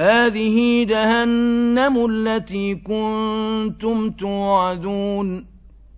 هَٰذِهِ جَهَنَّمُ الَّتِي كُنتُمْ تُوعَدُونَ